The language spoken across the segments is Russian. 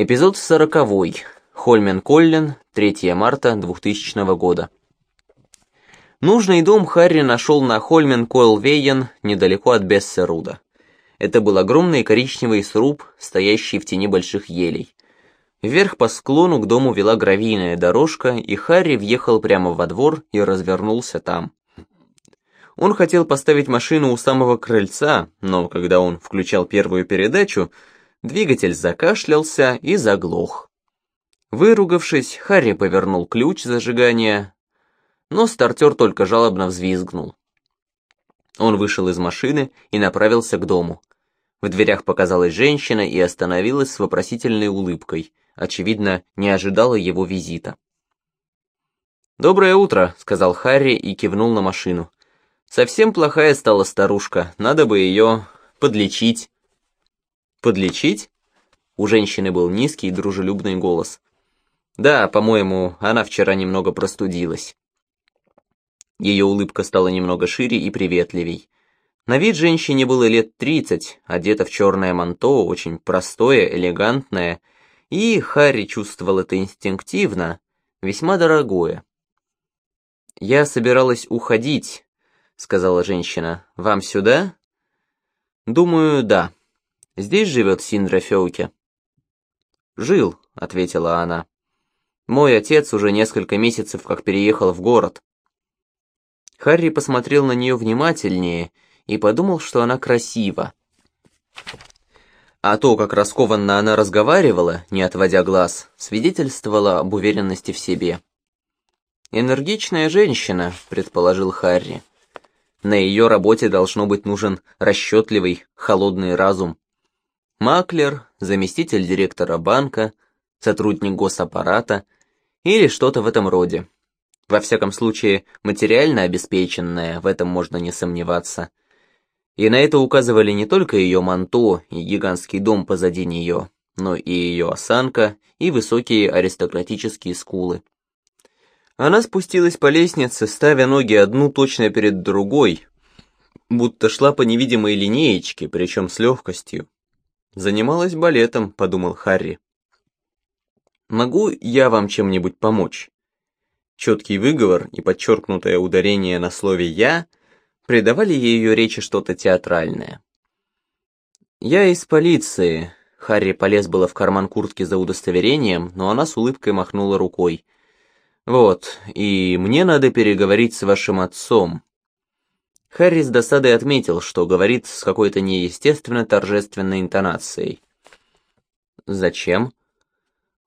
Эпизод сороковой. Хольмен Коллин, 3 марта 2000 года. Нужный дом Харри нашел на Хольмен Койлвейен, недалеко от Бессеруда. Это был огромный коричневый сруб, стоящий в тени больших елей. Вверх по склону к дому вела гравийная дорожка, и Харри въехал прямо во двор и развернулся там. Он хотел поставить машину у самого крыльца, но когда он включал первую передачу, двигатель закашлялся и заглох. Выругавшись, Харри повернул ключ зажигания, но стартер только жалобно взвизгнул. Он вышел из машины и направился к дому. В дверях показалась женщина и остановилась с вопросительной улыбкой, очевидно, не ожидала его визита. «Доброе утро», — сказал Харри и кивнул на машину. «Совсем плохая стала старушка, надо бы ее подлечить». «Подлечить?» У женщины был низкий и дружелюбный голос. «Да, по-моему, она вчера немного простудилась». Ее улыбка стала немного шире и приветливей. На вид женщине было лет тридцать, одета в черное манто, очень простое, элегантное, и Харри чувствовал это инстинктивно, весьма дорогое. «Я собиралась уходить», — сказала женщина. «Вам сюда?» «Думаю, да», Здесь живет Синдра Феуке?» «Жил», — ответила она. «Мой отец уже несколько месяцев как переехал в город». Харри посмотрел на нее внимательнее и подумал, что она красива. А то, как раскованно она разговаривала, не отводя глаз, свидетельствовало об уверенности в себе. «Энергичная женщина», — предположил Харри. «На ее работе должно быть нужен расчетливый, холодный разум». Маклер, заместитель директора банка, сотрудник госаппарата или что-то в этом роде. Во всяком случае, материально обеспеченная, в этом можно не сомневаться. И на это указывали не только ее манто и гигантский дом позади нее, но и ее осанка и высокие аристократические скулы. Она спустилась по лестнице, ставя ноги одну точно перед другой, будто шла по невидимой линеечке, причем с легкостью. «Занималась балетом», — подумал Харри. «Могу я вам чем-нибудь помочь?» Четкий выговор и подчеркнутое ударение на слове «я» придавали ее речи что-то театральное. «Я из полиции», — Харри полез было в карман куртки за удостоверением, но она с улыбкой махнула рукой. «Вот, и мне надо переговорить с вашим отцом. Харри с досадой отметил, что говорит с какой-то неестественно торжественной интонацией. «Зачем?»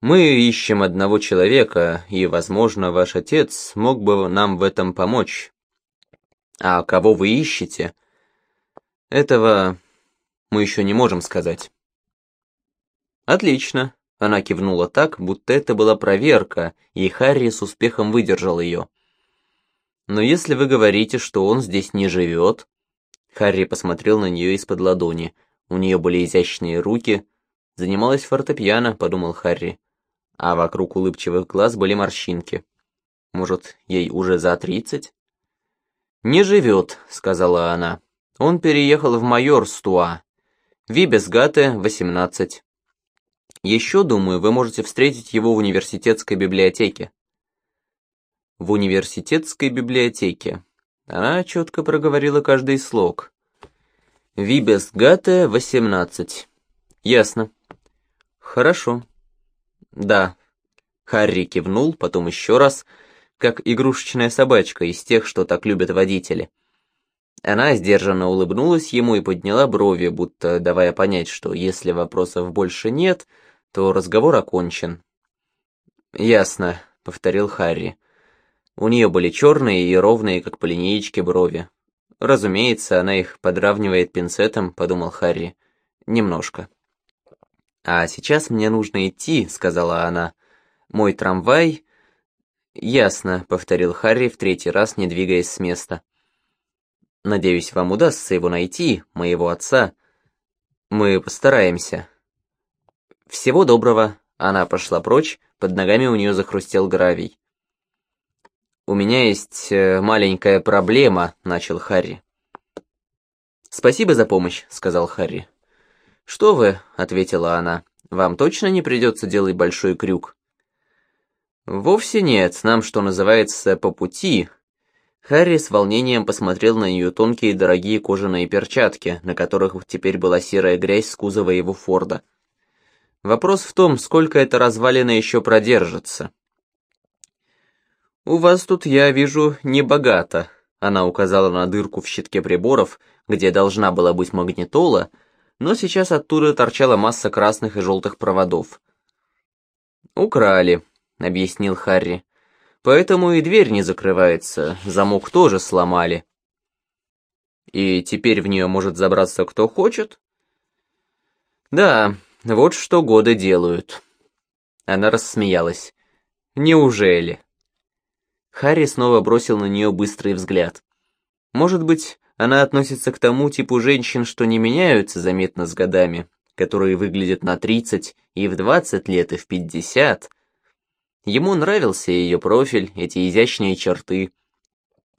«Мы ищем одного человека, и, возможно, ваш отец мог бы нам в этом помочь». «А кого вы ищете?» «Этого мы еще не можем сказать». «Отлично», — она кивнула так, будто это была проверка, и Харри с успехом выдержал ее. Но если вы говорите, что он здесь не живет...» Харри посмотрел на нее из-под ладони. У нее были изящные руки. «Занималась фортепиано», — подумал Харри. А вокруг улыбчивых глаз были морщинки. «Может, ей уже за тридцать?» «Не живет», — сказала она. «Он переехал в майор Стуа. Вибесгате, 18. Еще, думаю, вы можете встретить его в университетской библиотеке в университетской библиотеке. Она четко проговорила каждый слог. Вибес Гате, 18. Ясно. Хорошо. Да. Харри кивнул, потом еще раз, как игрушечная собачка из тех, что так любят водители. Она сдержанно улыбнулась ему и подняла брови, будто давая понять, что если вопросов больше нет, то разговор окончен. «Ясно», — повторил Харри. У нее были черные и ровные, как по линеечке, брови. Разумеется, она их подравнивает пинцетом, подумал Харри. Немножко. «А сейчас мне нужно идти», — сказала она. «Мой трамвай...» «Ясно», — повторил Харри в третий раз, не двигаясь с места. «Надеюсь, вам удастся его найти, моего отца. Мы постараемся». «Всего доброго», — она пошла прочь, под ногами у нее захрустел гравий. «У меня есть э, маленькая проблема», — начал Харри. «Спасибо за помощь», — сказал Харри. «Что вы?» — ответила она. Вам точно не придется делать большой крюк?» «Вовсе нет, нам, что называется, по пути». Харри с волнением посмотрел на ее тонкие дорогие кожаные перчатки, на которых теперь была серая грязь с кузова его Форда. Вопрос в том, сколько эта развалина еще продержится. «У вас тут, я вижу, небогато», — она указала на дырку в щитке приборов, где должна была быть магнитола, но сейчас оттуда торчала масса красных и желтых проводов. «Украли», — объяснил Харри. «Поэтому и дверь не закрывается, замок тоже сломали». «И теперь в нее может забраться кто хочет?» «Да, вот что годы делают». Она рассмеялась. «Неужели?» Харри снова бросил на нее быстрый взгляд. «Может быть, она относится к тому типу женщин, что не меняются заметно с годами, которые выглядят на 30 и в 20 лет, и в 50. Ему нравился ее профиль, эти изящные черты.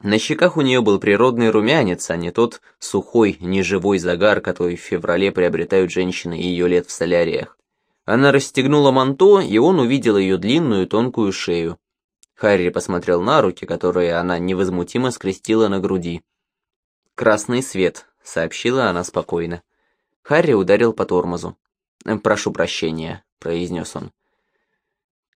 На щеках у нее был природный румянец, а не тот сухой, неживой загар, который в феврале приобретают женщины ее лет в соляриях. Она расстегнула манто, и он увидел ее длинную тонкую шею. Харри посмотрел на руки, которые она невозмутимо скрестила на груди. «Красный свет», — сообщила она спокойно. Харри ударил по тормозу. «Эм, «Прошу прощения», — произнес он.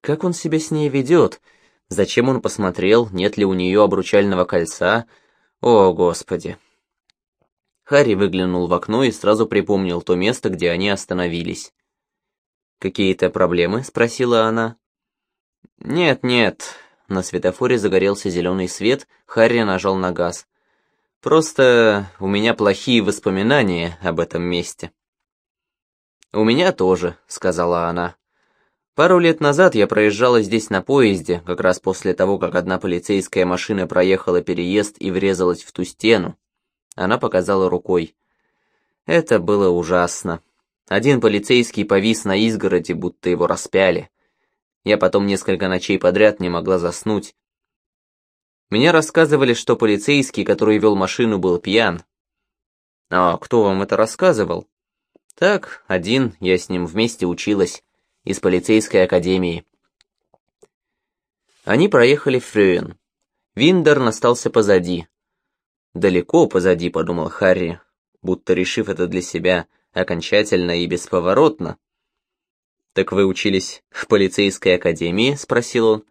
«Как он себя с ней ведет? Зачем он посмотрел, нет ли у нее обручального кольца? О, Господи!» Харри выглянул в окно и сразу припомнил то место, где они остановились. «Какие-то проблемы?» — спросила она. «Нет, нет». На светофоре загорелся зеленый свет, Харри нажал на газ. Просто у меня плохие воспоминания об этом месте. «У меня тоже», — сказала она. «Пару лет назад я проезжала здесь на поезде, как раз после того, как одна полицейская машина проехала переезд и врезалась в ту стену». Она показала рукой. Это было ужасно. Один полицейский повис на изгороди, будто его распяли. Я потом несколько ночей подряд не могла заснуть, мне рассказывали, что полицейский, который вел машину, был пьян. А кто вам это рассказывал? Так, один, я с ним вместе училась, из полицейской академии. Они проехали Фрюен. Виндерн остался позади. Далеко позади, подумал Харри, будто решив это для себя окончательно и бесповоротно. «Так вы учились в полицейской академии?» — спросил он.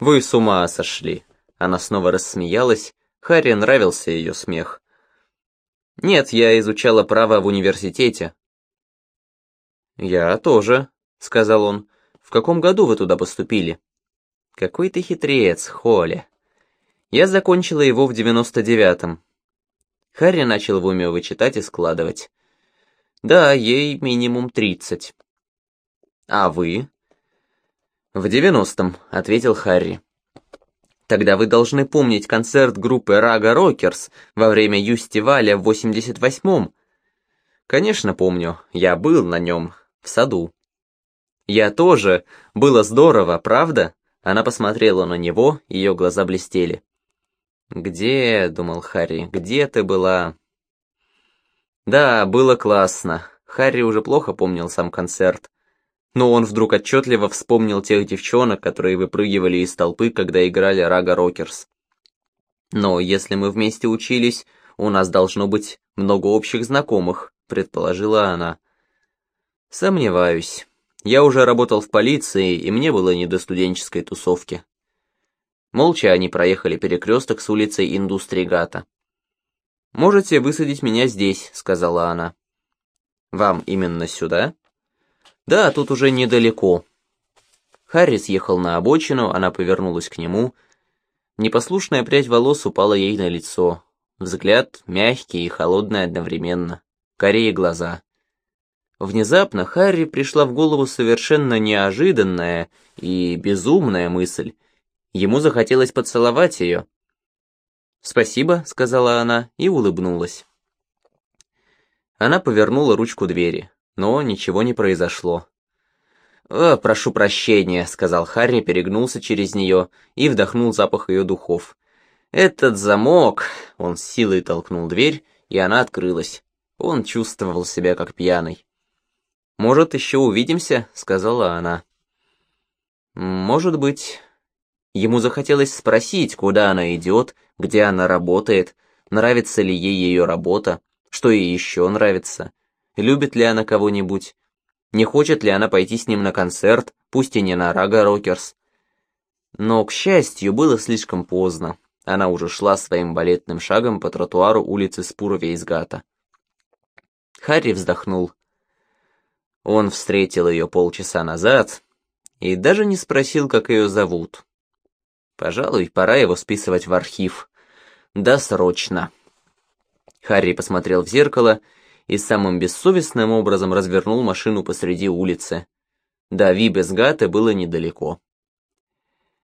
«Вы с ума сошли. Она снова рассмеялась, Харри нравился ее смех. «Нет, я изучала право в университете». «Я тоже», — сказал он. «В каком году вы туда поступили?» «Какой ты хитрец, Холли». «Я закончила его в девяносто девятом». Харри начал в уме вычитать и складывать. «Да, ей минимум тридцать». «А вы?» «В девяностом», — ответил Харри. Тогда вы должны помнить концерт группы Рага Рокерс во время Юстиваля в 88-м. Конечно, помню, я был на нем, в саду. Я тоже. Было здорово, правда? Она посмотрела на него, ее глаза блестели. «Где?» — думал Харри. «Где ты была?» Да, было классно. Харри уже плохо помнил сам концерт но он вдруг отчетливо вспомнил тех девчонок, которые выпрыгивали из толпы, когда играли Рага Рокерс. «Но если мы вместе учились, у нас должно быть много общих знакомых», — предположила она. «Сомневаюсь. Я уже работал в полиции, и мне было не до студенческой тусовки». Молча они проехали перекресток с улицей Индустригата. «Можете высадить меня здесь», — сказала она. «Вам именно сюда?» Да, тут уже недалеко. Харрис ехал на обочину, она повернулась к нему. Непослушная прядь волос упала ей на лицо. Взгляд мягкий и холодный одновременно. Корее глаза. Внезапно Харри пришла в голову совершенно неожиданная и безумная мысль. Ему захотелось поцеловать ее. «Спасибо», — сказала она и улыбнулась. Она повернула ручку двери но ничего не произошло. «О, прошу прощения», — сказал Харри, перегнулся через нее и вдохнул запах ее духов. «Этот замок...» — он с силой толкнул дверь, и она открылась. Он чувствовал себя как пьяный. «Может, еще увидимся?» — сказала она. «Может быть». Ему захотелось спросить, куда она идет, где она работает, нравится ли ей ее работа, что ей еще нравится, любит ли она кого-нибудь, не хочет ли она пойти с ним на концерт, пусть и не на Рага Рокерс. Но, к счастью, было слишком поздно. Она уже шла своим балетным шагом по тротуару улицы Спуровейсгата. Харри вздохнул. Он встретил ее полчаса назад и даже не спросил, как ее зовут. Пожалуй, пора его списывать в архив. Да срочно. Харри посмотрел в зеркало и самым бессовестным образом развернул машину посреди улицы. До Вибесгата было недалеко.